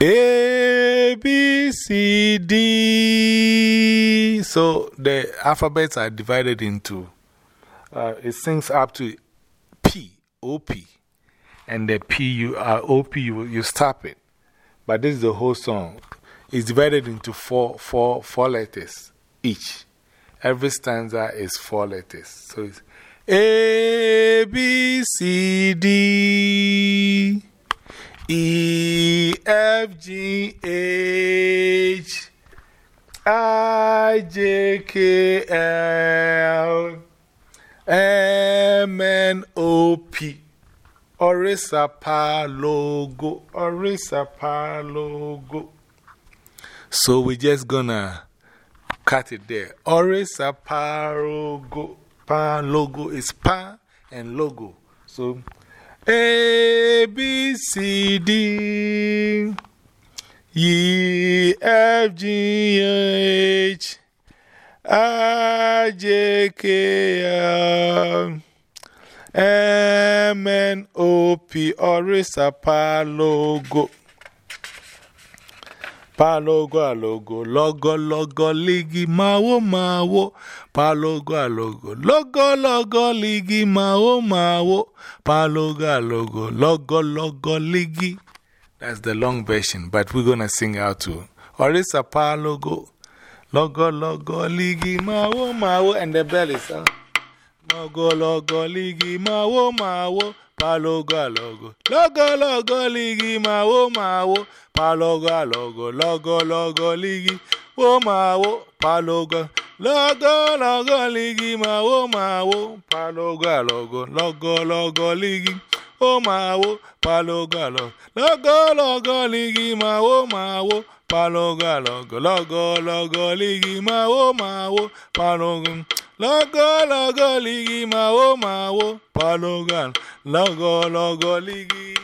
A, B, C, D. So the alphabets are divided into, uh, it sings up to P, O, P. And the P, you, uh, O, P, you, you stop it. But this is the whole song. It's divided into four, four, four letters each. Every stanza is four letters. So it's A, B, C, D. E, F, G, H, I, J, K, L, M, N, O, P. Orisa pa logo, Orisa pa logo. So we're just gonna cut it there. Orisa pa logo, pa logo is pa and logo. So a, B, C, D, E, F, G, H, I, J, K, L, M, N, O, P, Orisa. Pa, logo, logo, logo, ligi, mawo, mawo. Pa, logo, logo, logo, ligi, mawo, mawo. Pa, logo, logo, logo, ligi. That's the long version, but we're gonna sing out too. Orisa, pa, logo, logo, logo, ligi, mawo, mawo. And the bell is, uh, logo, logo, ligi, mawo, mawo. Pa, logo, logo, logo, ligi, mawo, mawo. Pa, logo, a logo, logo, logo, ligi, wo, mawo. Pa, logo, logo, logo, ligi, mawo, mawo. Pa, logo, a logo, logo, logo, ligi, wo, mawo. Pa, logo, logo, logo, logo, ligi, mawo, mawo. Pa, logo, a logo, logo, logo, ligi, mawo, mawo. Pa, logo, logo, logo, ligi, mawo, mawo. Pa, logo, logo, logo, ligi.